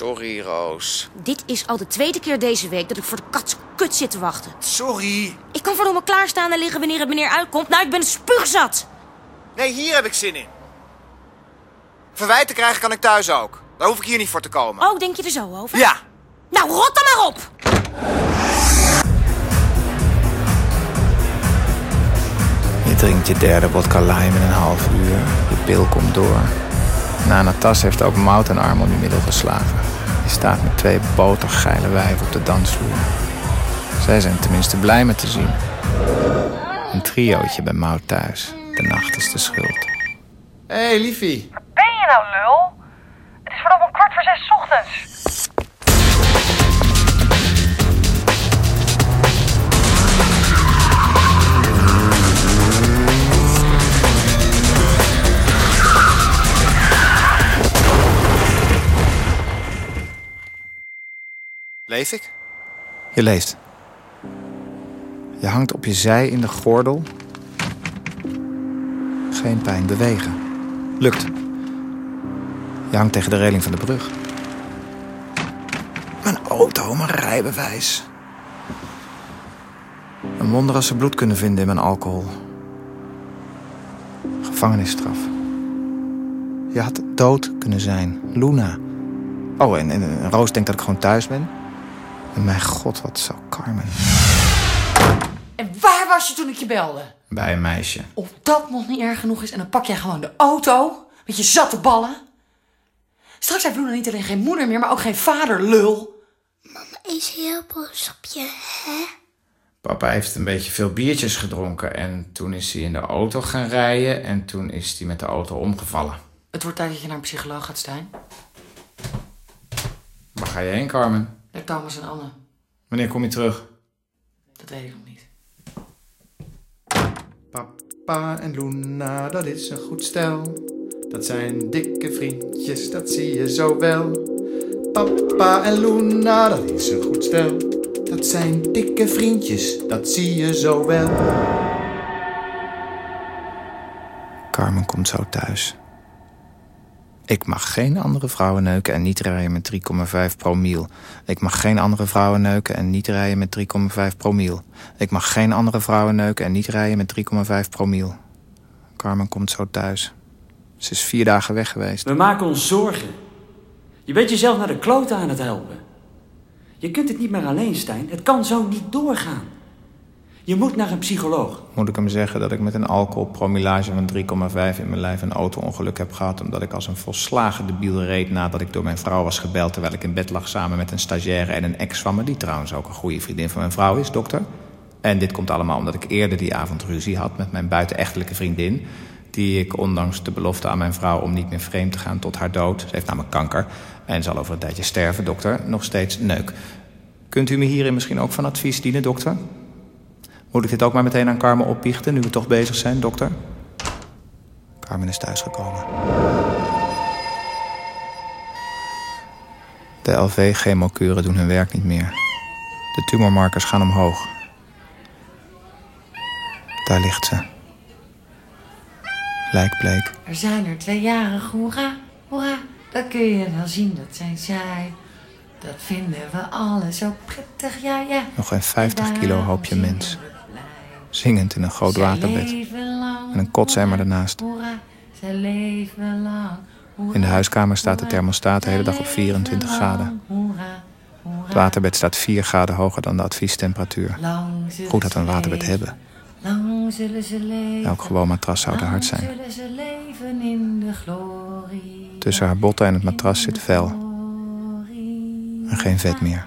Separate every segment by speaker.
Speaker 1: Sorry, Roos.
Speaker 2: Dit is al de tweede keer deze week dat ik voor de kats kut zit te wachten.
Speaker 1: Sorry.
Speaker 2: Ik kan verdomme klaarstaan en liggen wanneer het meneer uitkomt. Nou, ik ben spuugzat.
Speaker 1: Nee, hier heb ik zin in. Verwijten krijgen kan ik thuis ook. Daar hoef ik hier niet voor te komen.
Speaker 2: Oh, denk je er zo over?
Speaker 1: Ja.
Speaker 2: Nou, rot dan maar op!
Speaker 3: Je drinkt je derde vodka lime in een half uur. Je pil komt door. Nana Tas heeft ook mout en arm om je middel geslagen. Je staat met twee botergeile wijven op de dansvloer. Zij zijn tenminste blij me te zien. Een triootje bij Mout thuis. De nacht is de schuld. Hé, hey, liefie.
Speaker 4: Ben je nou lul? Het is vanaf om kwart voor zes 's ochtends.
Speaker 1: Leef ik?
Speaker 3: Je leeft. Je hangt op je zij in de gordel. Geen pijn, bewegen. Lukt. Je hangt tegen de reling van de brug. Mijn auto, mijn rijbewijs. Een wonder als ze bloed kunnen vinden in mijn alcohol. Gevangenisstraf. Je had dood kunnen zijn. Luna. Oh, en, en, en Roos denkt dat ik gewoon thuis ben. En mijn god, wat zou Carmen.
Speaker 5: En waar was je toen ik je belde?
Speaker 3: Bij een meisje.
Speaker 5: Of dat nog niet erg genoeg is en dan pak jij gewoon de auto met je zatte ballen. Straks heeft Luna niet alleen geen moeder meer, maar ook geen vader, lul.
Speaker 6: is heel boos op je, hè?
Speaker 3: Papa heeft een beetje veel biertjes gedronken. En toen is hij in de auto gaan rijden. En toen is hij met de auto omgevallen.
Speaker 5: Het wordt tijd dat je naar een psycholoog gaat, Stijn.
Speaker 3: Waar ga je heen, Carmen?
Speaker 5: Naar Thomas en Anne.
Speaker 3: Wanneer kom je terug?
Speaker 5: Dat weet ik nog niet.
Speaker 3: Papa en Luna, dat is een goed stel. Dat zijn dikke vriendjes, dat zie je zo wel. Papa en Luna, dat is een goed stel. Dat zijn dikke vriendjes, dat zie je zo wel. Carmen komt zo thuis. Ik mag geen andere vrouwen neuken en niet rijden met 3,5 promiel. Ik mag geen andere vrouwen neuken en niet rijden met 3,5 promiel. Ik mag geen andere vrouwen neuken en niet rijden met 3,5 promiel. Carmen komt zo thuis. Ze is vier dagen weg geweest.
Speaker 7: We maken ons zorgen. Je bent jezelf naar de klote aan het helpen. Je kunt het niet meer alleen, Stijn. Het kan zo niet doorgaan. Je moet naar een psycholoog.
Speaker 3: Moet ik hem zeggen dat ik met een alcoholpromillage van 3,5 in mijn lijf een auto-ongeluk heb gehad... omdat ik als een volslagen debiel reed nadat ik door mijn vrouw was gebeld... terwijl ik in bed lag samen met een stagiaire en een ex van me... die trouwens ook een goede vriendin van mijn vrouw is, dokter. En dit komt allemaal omdat ik eerder die avond ruzie had met mijn buitenechtelijke vriendin... die ik ondanks de belofte aan mijn vrouw om niet meer vreemd te gaan tot haar dood... ze heeft namelijk kanker en zal over een tijdje sterven, dokter, nog steeds neuk. Kunt u me hierin misschien ook van advies dienen, dokter? Moet ik dit ook maar meteen aan Carmen opbiechten, nu we toch bezig zijn, dokter? Carmen is thuisgekomen. De LV-chemokuren doen hun werk niet meer. De tumormarkers gaan omhoog. Daar ligt ze. Lijkbleek.
Speaker 5: Er zijn er twee jaren, hoera, hoera. Dat kun je wel zien, dat zijn zij. Dat vinden we alle zo prettig, ja, ja.
Speaker 3: Nog geen 50 kilo hoopje mens. Zingend in een groot waterbed. En een kotsemmer ernaast. In de huiskamer staat de thermostaat de hele dag op 24 graden. Het waterbed staat 4 graden hoger dan de adviestemperatuur. Goed dat we een waterbed hebben. Elk gewoon matras zou te hard zijn. Tussen haar botten en het matras zit vel. En geen vet meer.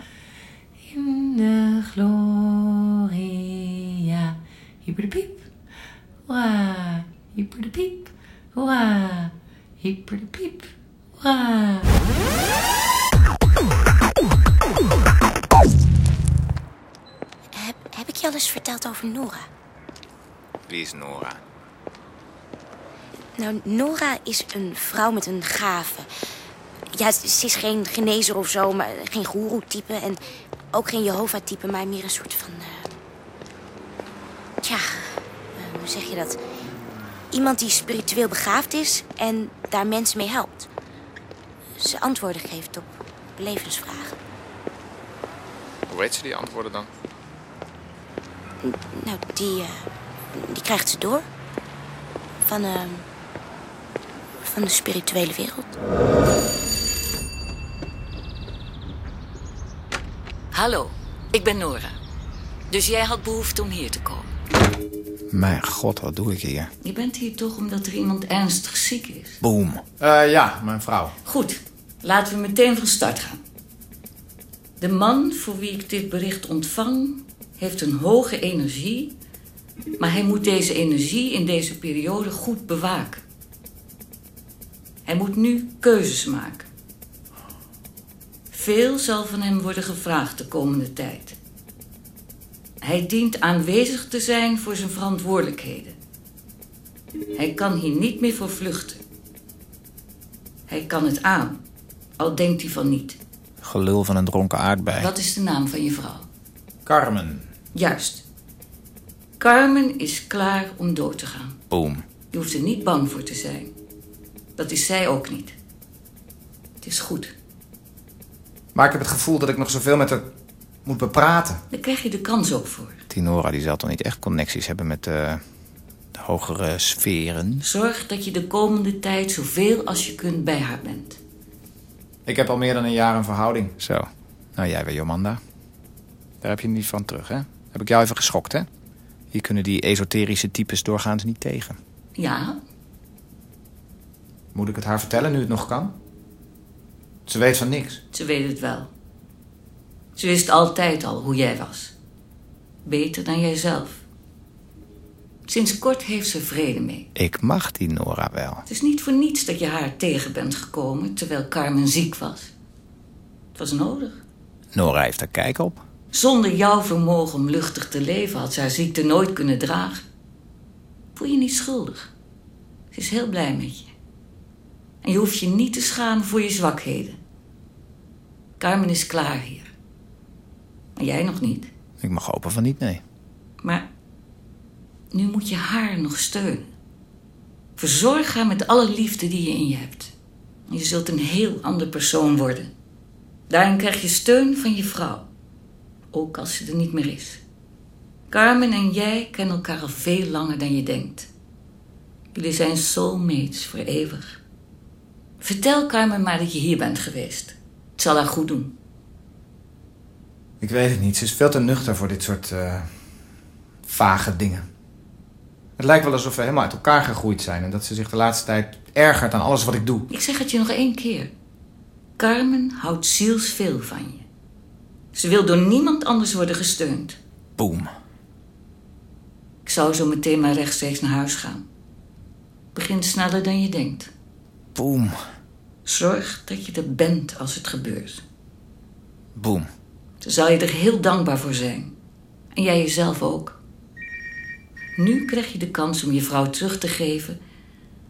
Speaker 5: Gloria. Hyper de piep. Hoera. Hyper de piep. Hoera. Hyper de piep. Hoera.
Speaker 2: Heb, heb ik je al eens verteld over Nora?
Speaker 1: Wie is Nora?
Speaker 2: Nou, Nora is een vrouw met een gave. Ja, ze is geen genezer of zo, maar geen goeroe-type. En ook geen Jehovah-type, maar meer een soort van... eh, Tja, eh, hoe zeg je dat? Iemand die spiritueel begaafd is en daar mensen mee helpt. Ze antwoorden geeft op belevensvragen.
Speaker 1: Hoe weet ze die antwoorden dan?
Speaker 2: Nou, die, eh, die krijgt ze door. Van, eh, van de spirituele wereld.
Speaker 8: Hallo, ik ben Nora. Dus jij had behoefte om hier te komen.
Speaker 3: Mijn god, wat doe ik hier?
Speaker 8: Je bent hier toch omdat er iemand ernstig ziek is?
Speaker 3: Boom. Eh, ja, mijn vrouw.
Speaker 8: Goed, laten we meteen van start gaan. De man voor wie ik dit bericht ontvang heeft een hoge energie, maar hij moet deze energie in deze periode goed bewaken. Hij moet nu keuzes maken. Veel zal van hem worden gevraagd de komende tijd. Hij dient aanwezig te zijn voor zijn verantwoordelijkheden. Hij kan hier niet meer voor vluchten. Hij kan het aan, al denkt hij van niet.
Speaker 3: Gelul van een dronken aardbei.
Speaker 8: Wat is de naam van je vrouw?
Speaker 3: Carmen.
Speaker 8: Juist. Carmen is klaar om dood te gaan.
Speaker 3: Boom.
Speaker 8: Je hoeft er niet bang voor te zijn. Dat is zij ook niet. Het is goed.
Speaker 3: Maar ik heb het gevoel dat ik nog zoveel met haar moet bepraten.
Speaker 8: Daar krijg je de kans ook voor.
Speaker 3: Tinora die zal toch niet echt connecties hebben met eh, de hogere sferen?
Speaker 8: Zorg dat je de komende tijd zoveel als je kunt bij haar bent.
Speaker 3: Ik heb al meer dan een jaar een verhouding. Zo. Nou, jij weer, Jomanda. Daar heb je niet van terug, hè? Heb ik jou even geschokt, hè? Hier kunnen die esoterische types doorgaans niet tegen.
Speaker 8: Ja,
Speaker 3: Moet ik het haar vertellen nu het nog kan? Ze weet van niks.
Speaker 8: ze weet het wel. Ze wist altijd al hoe jij was. Beter dan jijzelf. Sinds kort heeft ze vrede mee.
Speaker 3: Ik mag die Nora wel.
Speaker 8: Het is niet voor niets dat je haar tegen bent gekomen terwijl Carmen ziek was. Het was nodig.
Speaker 3: Nora heeft er kijk op.
Speaker 8: Zonder jouw vermogen om luchtig te leven had ze haar ziekte nooit kunnen dragen. Voel je niet schuldig. Ze is heel blij met je. En je hoeft je niet te schamen voor je zwakheden. Carmen is klaar hier. Maar jij nog niet.
Speaker 3: Ik mag hopen van niet, nee.
Speaker 8: Maar nu moet je haar nog steunen. Verzorg haar met alle liefde die je in je hebt. Je zult een heel ander persoon worden. Daarin krijg je steun van je vrouw. Ook als ze er niet meer is. Carmen en jij kennen elkaar al veel langer dan je denkt. Jullie zijn soulmates voor eeuwig. Vertel Carmen maar dat je hier bent geweest. Het zal haar goed doen.
Speaker 3: Ik weet het niet. Ze is veel te nuchter voor dit soort eh, vage dingen. Het lijkt wel alsof we helemaal uit elkaar gegroeid zijn... en dat ze zich de laatste tijd ergert aan alles wat ik doe.
Speaker 8: Ik zeg het je nog één keer. Carmen houdt zielsveel van je. Ze wil door niemand anders worden gesteund.
Speaker 3: Boom.
Speaker 8: Ik zou zo meteen maar rechtstreeks naar huis gaan. Begin sneller dan je denkt.
Speaker 3: Boom.
Speaker 8: Zorg dat je er bent als het gebeurt.
Speaker 3: Boom.
Speaker 8: Dan zal je er heel dankbaar voor zijn. En jij jezelf ook. Nu krijg je de kans om je vrouw terug te geven...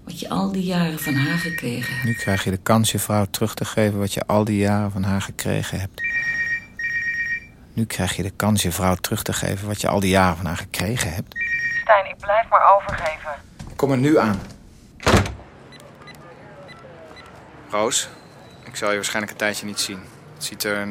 Speaker 8: wat je al die jaren van haar gekregen hebt.
Speaker 3: Nu krijg je de kans je vrouw terug te geven... wat je al die jaren van haar gekregen hebt. Nu krijg je de kans je vrouw terug te geven... wat je al die jaren van haar gekregen hebt.
Speaker 4: Stijn, ik blijf maar overgeven.
Speaker 3: Ik kom er nu aan.
Speaker 1: Roos, ik zal je waarschijnlijk een tijdje niet zien. Het ziet er